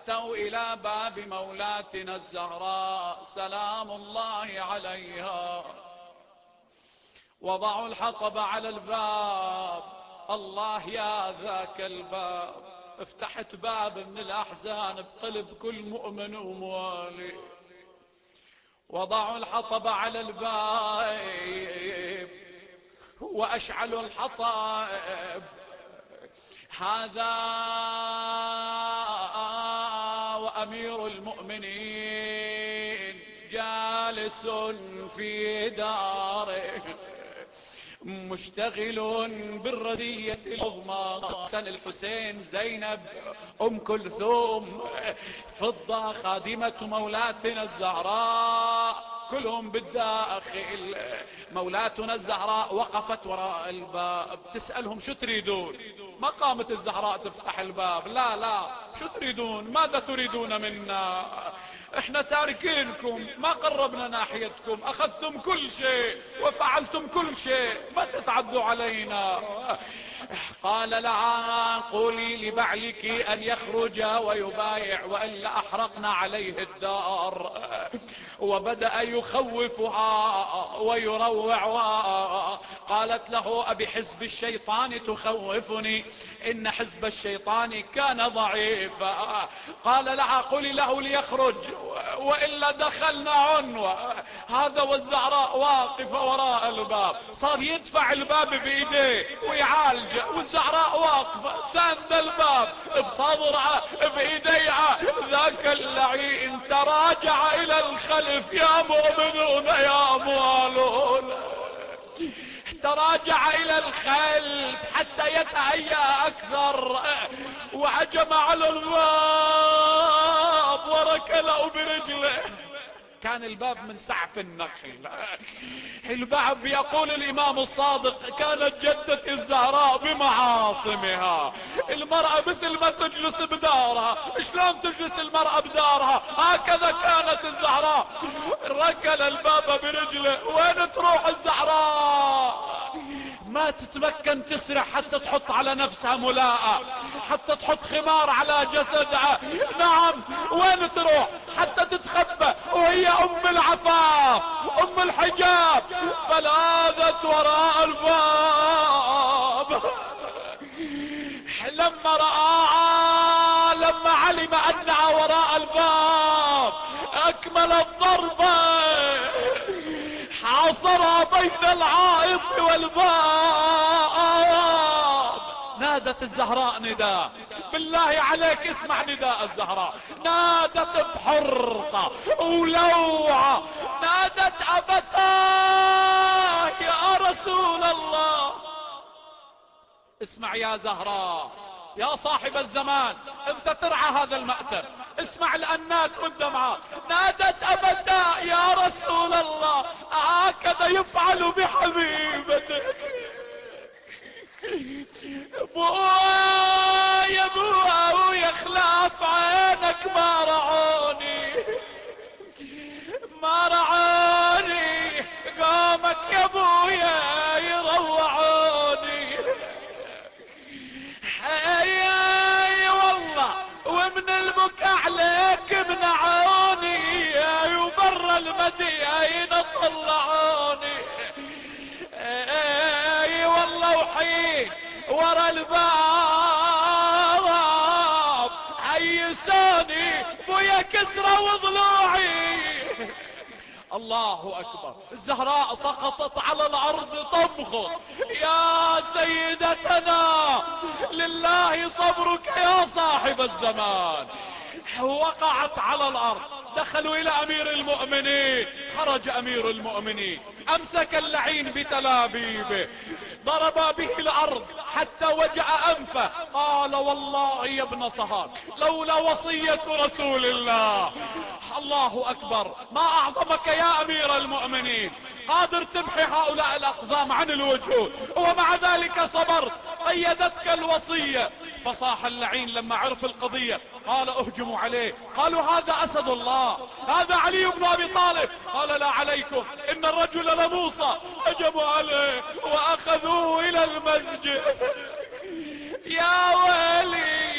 أتوا إلى باب مولاتنا الزهراء. سلام الله عليها. وضعوا الحطب على الباب. الله يا ذاك الباب. افتحت باب من الأحزان بقلب كل مؤمن وموالي. وضعوا الحطب على الباب. وأشعلوا الحطب. هذا وأمير المؤمنين جالس في داره مشتغل بالرزية العظمى. حسن الحسين زينب أم كلثوم فضة خادمة مولاتنا الزهراء كلهم بالداخل. مولاتنا الزهراء وقفت وراء الباب. تسألهم شو تريدون؟ ما قامت الزهراء تفتح الباب. لا لا. شو تريدون؟ ماذا تريدون منا؟ إحنا تاركينكم ما قربنا ناحيتكم أخذتم كل شيء وفعلتم كل شيء ما تتعدوا علينا. قال لها قولي لبعلك أن يخرج ويبايع وإلا أحرقنا عليه الدار. وبدأ يخوفها ويروعها قالت له أبي حزب الشيطان تخوفني؟ إن حزب الشيطان كان ضعيفا قال لها قولي له ليخرج وإلا دخلنا عنوة هذا والزعراء واقفة وراء الباب. صار يدفع الباب بإيديه ويعالجه والزعراء واقفة سند الباب بصدرها بإيديها ذاك اللعين تراجع إلى الخلف. يا مؤمنون يا موالون تراجع إلى الخلف حتى يتهيأ أكثر. وهجم على الباب وركله برجله. كان الباب من سعف النخل الباب يقول الإمام الصادق كانت جدة الزهراء بمعاصمها. المرأة مثل ما تجلس بدارها. شلون تجلس المرأة بدارها؟ هكذا كانت الزهراء. ركل الباب برجله. وين تروح الزهراء؟ ما تتمكن تسرح حتى تحط على نفسها ملاءة حتى تحط خمار على جسدها. نعم وين تروح؟ حتى تتخبى وهي أم العفاف أم الحجاب. فلاذت وراء الباب. لما رآها لما علم أنها وراء الباب أكمل الضربة حاصرها بين العائق والباب. نادت الزهراء نداء. بالله عليك اسمع نداء الزهراء. نادت بحرقة ولوعة. نادت أبتاه يا رسول الله. اسمع يا زهراء. يا صاحب الزمان انت ترعى هذا المأتر اسمع الأنات والدمعات نادت أبدا يا رسول الله هكذا يفعل بحبيبتك. بويا بويا خلاف عينك ما رعوني. ما رعوني. البكا عليك منعوني وبر المدينة طلعوني. أي والله وحين ورا الباب عيسوني بويا كسرة وضلوعي. الله أكبر. الزهراء سقطت على الأرض تمخض يا سيدتنا لله صبرك يا صاحب الزمان. وقعت على الأرض. دخلوا إلى أمير المؤمنين. خرج أمير المؤمنين. أمسك اللعين بتلابيبه. ضرب به الأرض حتى وجع أنفه. قال والله يا ابن صهار لولا وصية رسول الله. الله أكبر. ما أعظمك يا أمير المؤمنين. قادر تمحي هؤلاء الأقزام عن الوجود. ومع ذلك صبرت. قيدتك الوصية. فصاح اللعين لما عرف القضية. قال أهجموا عليه. قالوا هذا أسد الله. هذا علي بن أبي طالب. قال لا عليكم. إن الرجل لموصى. هجموا عليه وأخذوه إلى المسجد. يا ويلي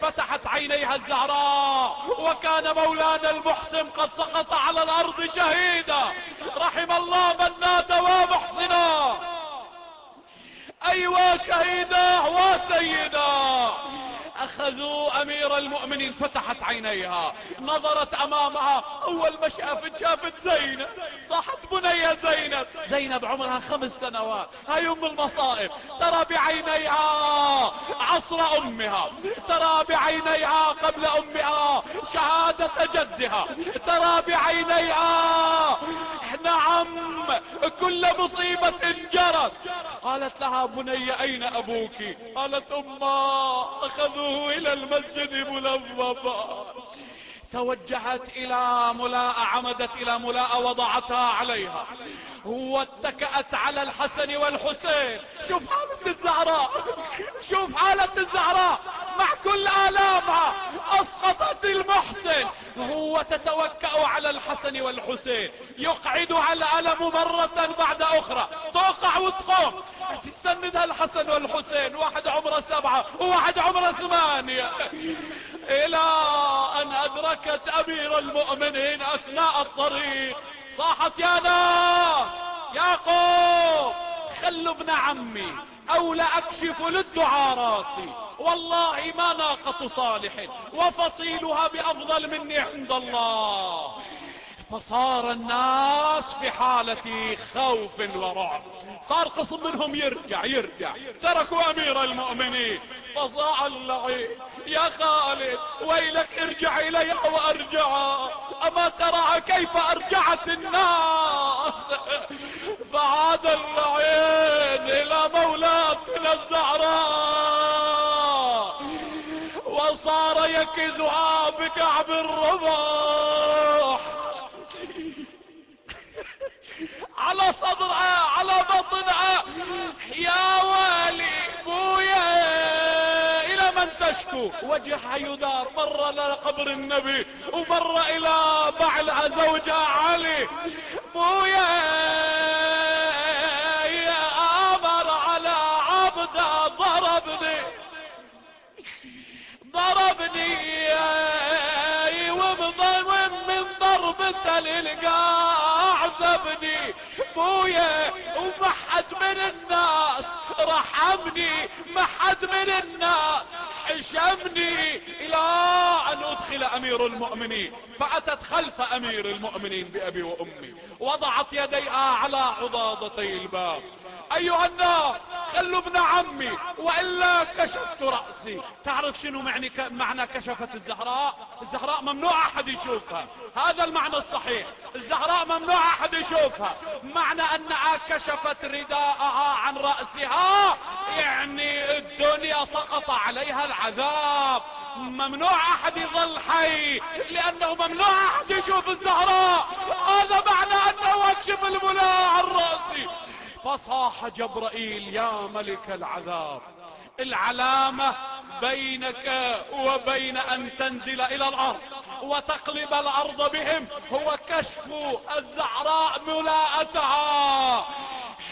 فتحت عينيها الزهراء. وكان مولانا المحسن قد سقط على الأرض شهيدا. رحم الله من نادى ومحسنا. أيوا شهيدا وسيدا. أخذوا أمير المؤمنين فتحت عينيها نظرت أمامها أول ما شافت شافت زينب. صاحت بنية زينب. زينب عمرها خمس سنوات. هاي أم المصائب. ترى بعينيها عصر أمها. ترى بعينيها قبل أمها شهادة جدها. ترى بعينيها نعم كل مصيبة جرت. قالت لها بني أين أبوك؟ قالت اما أخذوه إلى المسجد ملظفا توجهت إلى ملاء عمدت إلى ملاء وضعتها عليها. واتكأت على الحسن والحسين. شوف حالة الزهراء. شوف حالة الزهراء. مع كل آلامها. أسقطت المحسن. وهو تتوكأ على الحسن والحسين. يقعد على الألم مرة بعد أخرى. توقع وتقوم. تسندها الحسن والحسين. واحد عمره سبعة. وواحد عمره ثمانية. إلى أن أدركت أمير المؤمنين أثناء الطريق. صاحت يا ناس. يا قوم. خلوا ابن عمي أو لاكشف للدعاء راسي. والله ما ناقة صالح وفصيلها بأفضل مني عند الله. فصار الناس في حالة خوف ورعب. صار قسم منهم يرجع يرجع. تركوا أمير المؤمنين. فصاع اللعين. يا خالد ويلك ارجع اليها وأرجع. أما ترى كيف أرجعت الناس؟ فعاد اللعين مولاتنا الزهراء وصار يكزها بكعب الرباح على صدرها على بطنها. يا والي بويا إلى من تشكو؟ وجهها يدار مر لقبر النبي ومر إلى بعلها زوجها علي. بويا ضربني ومن ضربته للقاع عذبني بويا ومحد من الناس رحمني محد من الناس حشمني. إلى أن أدخل أمير المؤمنين. فأتت خلف أمير المؤمنين بأبي وأمي. وضعت يديها على عضاضتي الباب. أيها الناس خلوا ابن عمي وإلا كشفت رأسي. تعرف شنو معني. معنى كشفت الزهراء؟ الزهراء ممنوع أحد يشوفها. هذا المعنى الصحيح. الزهراء ممنوع أحد يشوفها. معنى أنها كشفت رداءها عن رأسها. يعني الدنيا سقط عليها العذاب. ممنوع أحد يظل حي. لأنه ممنوع أحد يشوف الزهراء. هذا معنى أنه وكشف الملاء عن رأسي فصاح جبرائيل يا ملك العذاب العلامة بينك وبين أن تنزل إلى الأرض وتقلب الأرض بهم هو كشف الزعراء ملاءتها.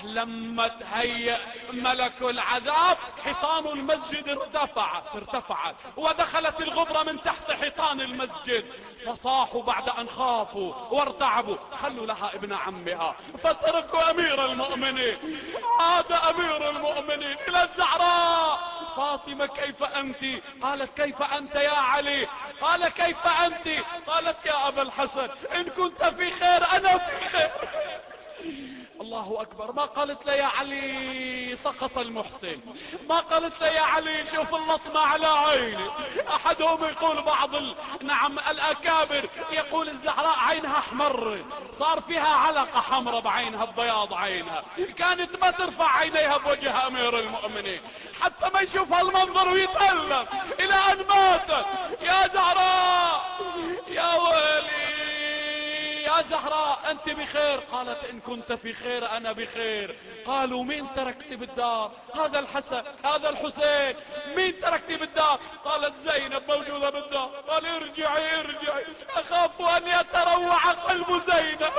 لما تهيأ ملك العذاب حيطان المسجد ارتفعت ارتفعت. ودخلت الغبرة من تحت حيطان المسجد. فصاحوا بعد أن خافوا وارتعبوا. خلوا لها ابن عمها. فتركوا أمير المؤمنين. عاد أمير المؤمنين إلى الزعراء. فاطمة كيف أنت؟ قالت كيف أنت يا علي؟ قال كيف أنت؟ قالت يا أبا الحسن إن كنت في خير أنا في الله أكبر. ما قالت له يا علي سقط المحسن. ما قالت له يا علي شوف اللطمة على عيني. أحدهم يقول بعض. نعم الأكابر يقول الزهراء عينها أحمر. صار فيها علقة حمراء بعينها ببياض عينها. كانت ما ترفع عينيها بوجه أمير المؤمنين. حتى ما يشوف هالمنظر ويتألم. إلى أن ماتت. يا زهراء يا ويلي. يا زهراء أنت بخير؟ قالت إن كنت في خير أنا بخير. قالوا مين تركت بالدار؟ هذا الحسن هذا الحسين. مين تركت بالدار؟ قالت زينب موجودة بالدار. قال ارجعي ارجعي. أخاف أن يتروع قلب زينب.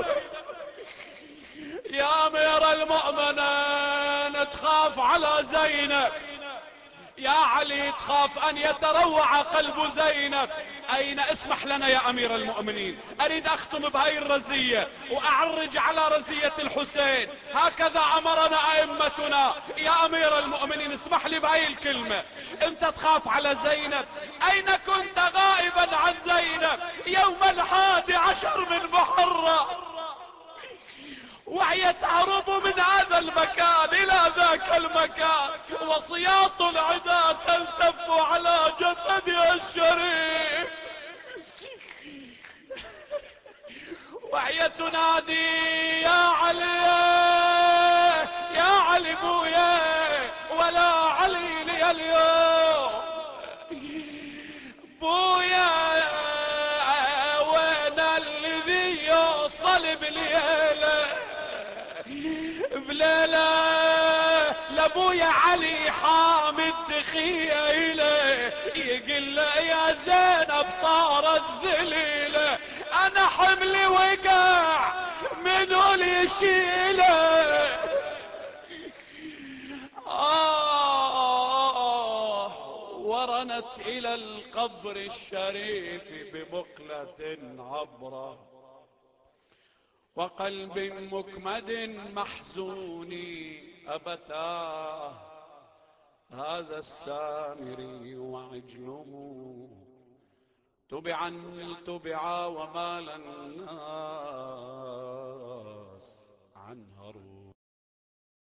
يا أمير المؤمنين تخاف على زينب. يا علي تخاف أن يتروع قلب زينب. أين؟ اسمح لنا يا أمير المؤمنين. أريد أختم بهاي الرزية وأعرج على رزية الحسين. هكذا أمرنا أئمتنا. يا أمير المؤمنين اسمح لي بهاي الكلمة. أنت تخاف على زينب. أين كنت غائبا عن زينب؟ يوم الحادي عشر من محرم. وهي تهرب من هذا المكان إلى ذاك المكان. وصياط العدا تلتف على جسدها الشريف. وهي تنادي يا علي يا علي بويا ولا علي لي اليوم. بويا وين الذي يوصل بليله بليلة لابويا علي حامد خيله يقول له يا زينب صارت ذليلة أنا حملي وقع منو اللي يشيلة. آه ورنت إلى القبر الشريف ببقلة عبرة. وقلب مكمد محزون أبتاه هذا السامري وعجله. تبعا تبعا وما الناس عنها